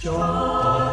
中.